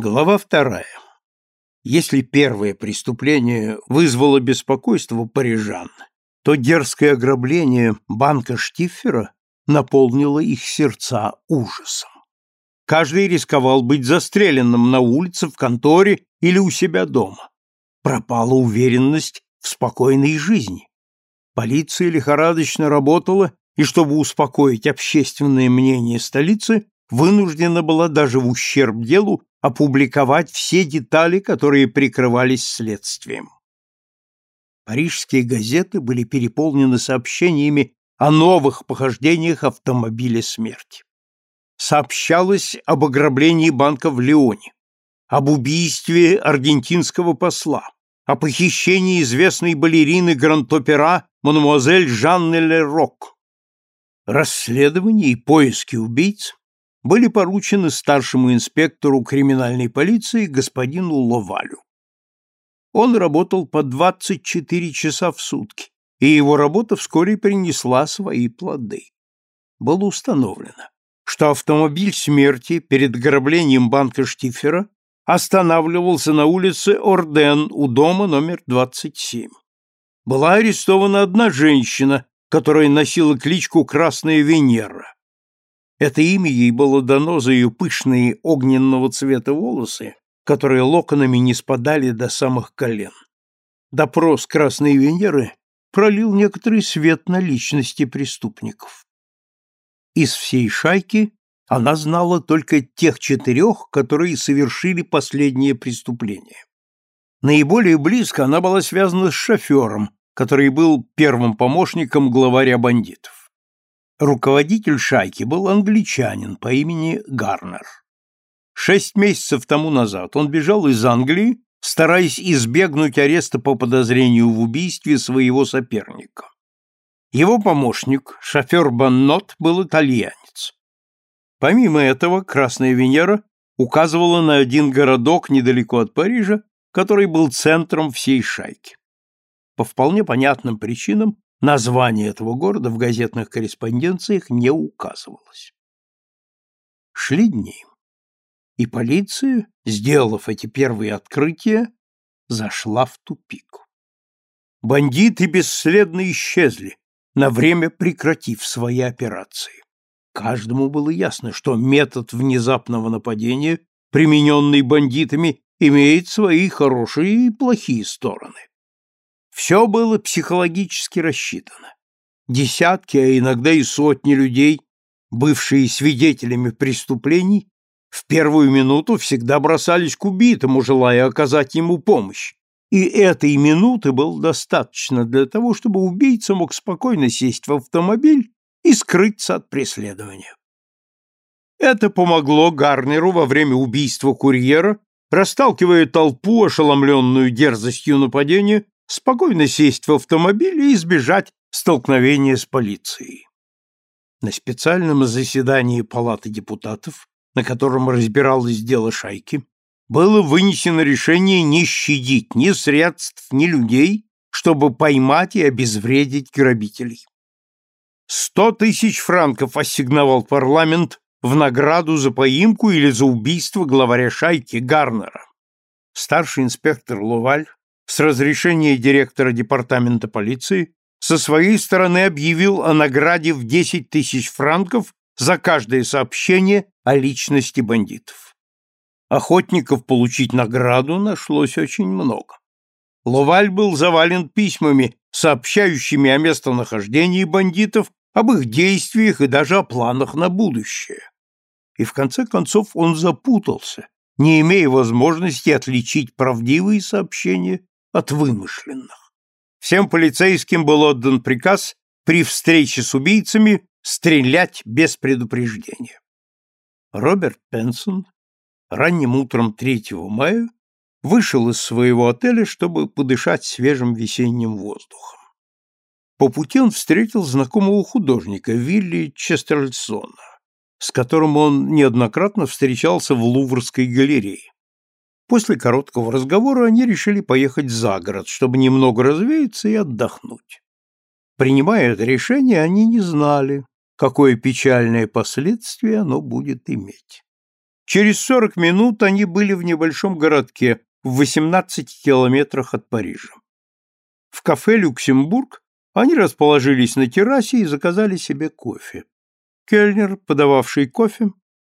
Глава вторая. Если первое преступление вызвало беспокойство парижан, то дерзкое ограбление банка Штиффера наполнило их сердца ужасом. Каждый рисковал быть застреленным на улице, в конторе или у себя дома. Пропала уверенность в спокойной жизни. Полиция лихорадочно работала, и чтобы успокоить общественное мнение столицы, вынуждена была даже в ущерб делу опубликовать все детали, которые прикрывались следствием. Парижские газеты были переполнены сообщениями о новых похождениях автомобиля смерти. Сообщалось об ограблении банка в Лионе, об убийстве аргентинского посла, о похищении известной балерины Гранд-Опера мадемуазель Жанны Лерок. Расследование и поиски убийц были поручены старшему инспектору криминальной полиции господину Ловалю. Он работал по 24 часа в сутки, и его работа вскоре принесла свои плоды. Было установлено, что автомобиль смерти перед граблением банка Штифера останавливался на улице Орден у дома номер 27. Была арестована одна женщина, которая носила кличку Красная Венера. Это имя ей было дано за ее пышные огненного цвета волосы, которые локонами не спадали до самых колен. Допрос Красной Венеры пролил некоторый свет на личности преступников. Из всей шайки она знала только тех четырех, которые совершили последнее преступление. Наиболее близко она была связана с шофером, который был первым помощником главаря бандитов. Руководитель шайки был англичанин по имени Гарнер. Шесть месяцев тому назад он бежал из Англии, стараясь избегнуть ареста по подозрению в убийстве своего соперника. Его помощник, шофер Баннот, был итальянец. Помимо этого, Красная Венера указывала на один городок недалеко от Парижа, который был центром всей шайки. По вполне понятным причинам Название этого города в газетных корреспонденциях не указывалось. Шли дни, и полиция, сделав эти первые открытия, зашла в тупик. Бандиты бесследно исчезли, на время прекратив свои операции. Каждому было ясно, что метод внезапного нападения, примененный бандитами, имеет свои хорошие и плохие стороны. Все было психологически рассчитано. Десятки, а иногда и сотни людей, бывшие свидетелями преступлений, в первую минуту всегда бросались к убитому, желая оказать ему помощь. И этой минуты было достаточно для того, чтобы убийца мог спокойно сесть в автомобиль и скрыться от преследования. Это помогло Гарнеру во время убийства курьера, расталкивая толпу, ошеломленную дерзостью нападения, спокойно сесть в автомобиль и избежать столкновения с полицией. На специальном заседании Палаты депутатов, на котором разбиралось дело шайки, было вынесено решение не щадить ни средств, ни людей, чтобы поймать и обезвредить грабителей. Сто тысяч франков ассигновал парламент в награду за поимку или за убийство главаря шайки Гарнера. Старший инспектор Луваль с разрешения директора департамента полиции со своей стороны объявил о награде в 10 тысяч франков за каждое сообщение о личности бандитов. Охотников получить награду нашлось очень много. Ловаль был завален письмами, сообщающими о местонахождении бандитов, об их действиях и даже о планах на будущее. И в конце концов он запутался, не имея возможности отличить правдивые сообщения от вымышленных. Всем полицейским был отдан приказ при встрече с убийцами стрелять без предупреждения. Роберт Пенсон ранним утром 3 мая вышел из своего отеля, чтобы подышать свежим весенним воздухом. По пути он встретил знакомого художника Вилли Честерльсона, с которым он неоднократно встречался в Луврской галерее. После короткого разговора они решили поехать за город, чтобы немного развеяться и отдохнуть. Принимая это решение, они не знали, какое печальное последствие оно будет иметь. Через сорок минут они были в небольшом городке в 18 километрах от Парижа. В кафе «Люксембург» они расположились на террасе и заказали себе кофе. Кельнер, подававший кофе,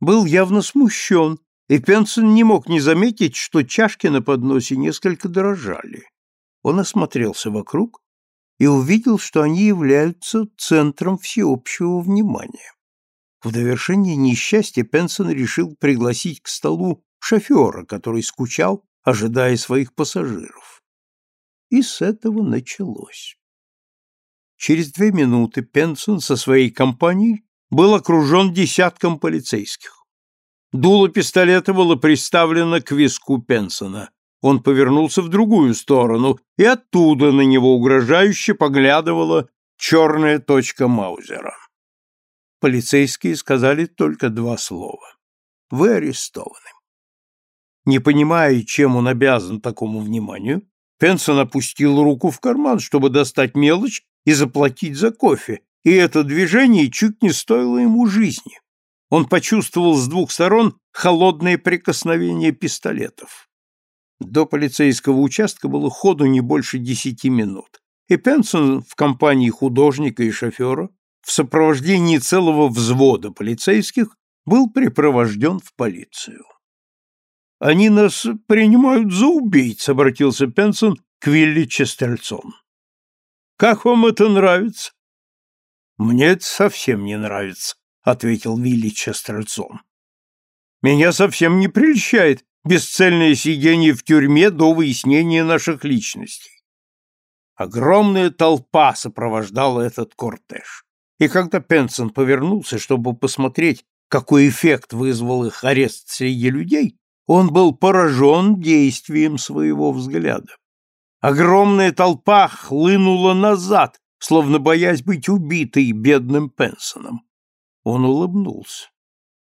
был явно смущен, и Пенсон не мог не заметить, что чашки на подносе несколько дрожали. Он осмотрелся вокруг и увидел, что они являются центром всеобщего внимания. В довершение несчастья Пенсон решил пригласить к столу шофера, который скучал, ожидая своих пассажиров. И с этого началось. Через две минуты Пенсон со своей компанией был окружен десятком полицейских. Дуло пистолета было приставлено к виску Пенсона. Он повернулся в другую сторону, и оттуда на него угрожающе поглядывала черная точка Маузера. Полицейские сказали только два слова. «Вы арестованы». Не понимая, чем он обязан такому вниманию, Пенсон опустил руку в карман, чтобы достать мелочь и заплатить за кофе, и это движение чуть не стоило ему жизни. Он почувствовал с двух сторон холодное прикосновение пистолетов. До полицейского участка было ходу не больше десяти минут, и Пенсон в компании художника и шофера в сопровождении целого взвода полицейских был припровожден в полицию. «Они нас принимают за убийц», — обратился Пенсон к Вилли Честельцон. «Как вам это нравится?» «Мне это совсем не нравится», — ответил Вилли Честельцон. «Меня совсем не прельщает бесцельное сидение в тюрьме до выяснения наших личностей». Огромная толпа сопровождала этот кортеж. И когда Пенсон повернулся, чтобы посмотреть, какой эффект вызвал их арест среди людей, он был поражен действием своего взгляда. Огромная толпа хлынула назад, словно боясь быть убитой бедным Пенсоном. Он улыбнулся.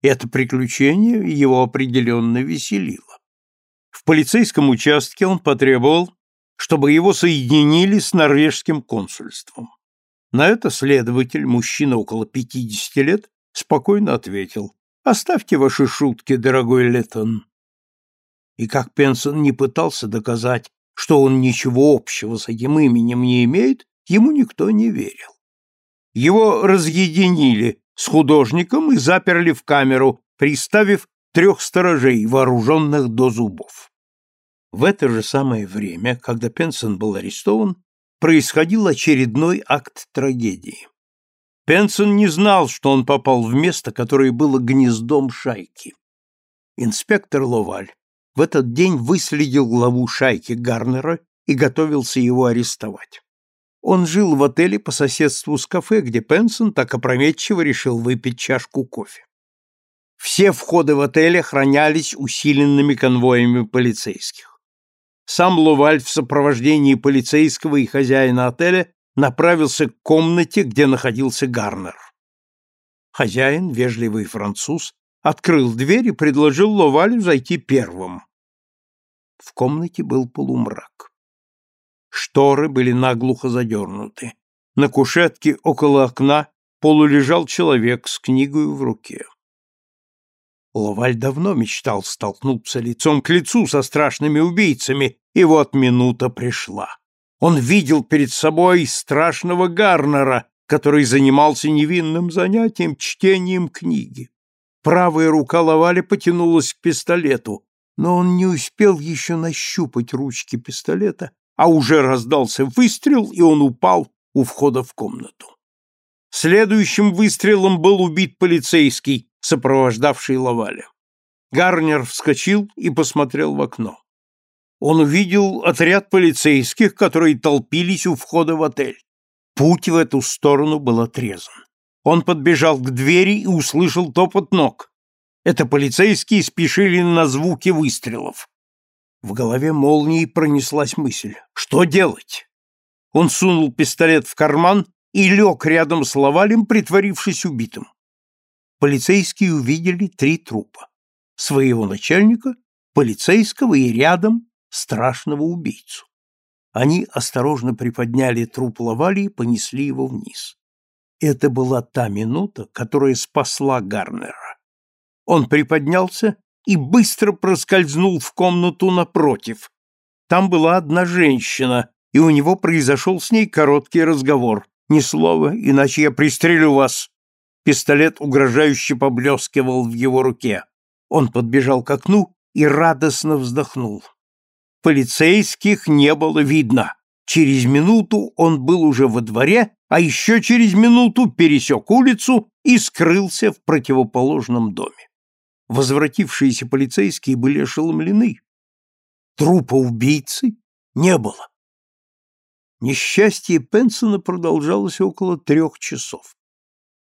Это приключение его определенно веселило. В полицейском участке он потребовал, чтобы его соединили с норвежским консульством. На это следователь, мужчина около 50 лет, спокойно ответил «Оставьте ваши шутки, дорогой Леттон». И как Пенсон не пытался доказать, что он ничего общего с этим именем не имеет, ему никто не верил. Его разъединили с художником и заперли в камеру, приставив трех сторожей, вооруженных до зубов. В это же самое время, когда Пенсон был арестован, происходил очередной акт трагедии. Пенсон не знал, что он попал в место, которое было гнездом шайки. Инспектор Ловаль в этот день выследил главу шайки Гарнера и готовился его арестовать. Он жил в отеле по соседству с кафе, где Пенсон так опрометчиво решил выпить чашку кофе. Все входы в отель охранялись усиленными конвоями полицейских. Сам Луваль в сопровождении полицейского и хозяина отеля направился к комнате, где находился Гарнер. Хозяин, вежливый француз, открыл дверь и предложил Ловалю зайти первым. В комнате был полумрак. Шторы были наглухо задернуты. На кушетке около окна полулежал человек с книгой в руке. Лаваль давно мечтал столкнуться лицом к лицу со страшными убийцами, и вот минута пришла. Он видел перед собой страшного Гарнера, который занимался невинным занятием чтением книги. Правая рука Лаваля потянулась к пистолету, но он не успел еще нащупать ручки пистолета, а уже раздался выстрел, и он упал у входа в комнату. Следующим выстрелом был убит полицейский, сопровождавший Лаваля. Гарнер вскочил и посмотрел в окно. Он увидел отряд полицейских, которые толпились у входа в отель. Путь в эту сторону был отрезан. Он подбежал к двери и услышал топот ног. Это полицейские спешили на звуки выстрелов. В голове молнией пронеслась мысль. Что делать? Он сунул пистолет в карман и лег рядом с Лавалем, притворившись убитым полицейские увидели три трупа. Своего начальника, полицейского и рядом страшного убийцу. Они осторожно приподняли труп Лавали и понесли его вниз. Это была та минута, которая спасла Гарнера. Он приподнялся и быстро проскользнул в комнату напротив. Там была одна женщина, и у него произошел с ней короткий разговор. «Ни слова, иначе я пристрелю вас!» Пистолет угрожающе поблескивал в его руке. Он подбежал к окну и радостно вздохнул. Полицейских не было видно. Через минуту он был уже во дворе, а еще через минуту пересек улицу и скрылся в противоположном доме. Возвратившиеся полицейские были ошеломлены. Трупа убийцы не было. Несчастье Пенсона продолжалось около трех часов.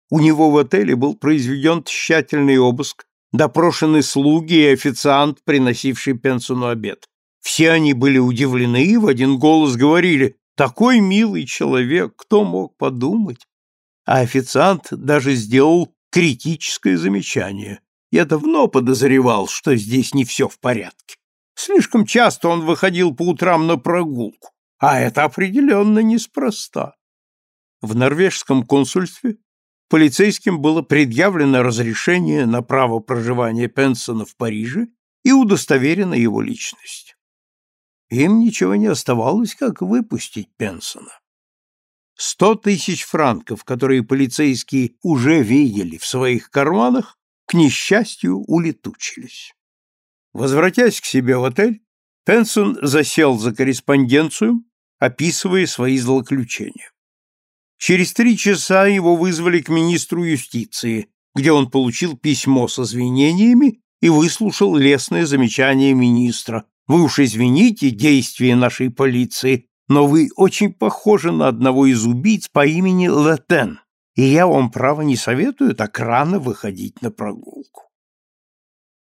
У него в отеле был произведен тщательный обыск, допрошены слуги и официант, приносивший Пенсону обед. Все они были удивлены и в один голос говорили «Такой милый человек, кто мог подумать?» А официант даже сделал критическое замечание. Я давно подозревал, что здесь не все в порядке. Слишком часто он выходил по утрам на прогулку, а это определенно неспроста. В норвежском консульстве полицейским было предъявлено разрешение на право проживания Пенсона в Париже и удостоверена его личность. Им ничего не оставалось, как выпустить Пенсона. Сто тысяч франков, которые полицейские уже видели в своих карманах, к несчастью, улетучились. Возвратясь к себе в отель, Пенсон засел за корреспонденцию, описывая свои злоключения. Через три часа его вызвали к министру юстиции, где он получил письмо с извинениями и выслушал лестное замечание министра. «Вы уж извините действия нашей полиции, но вы очень похожи на одного из убийц по имени Летен, и я вам, право, не советую так рано выходить на прогулку».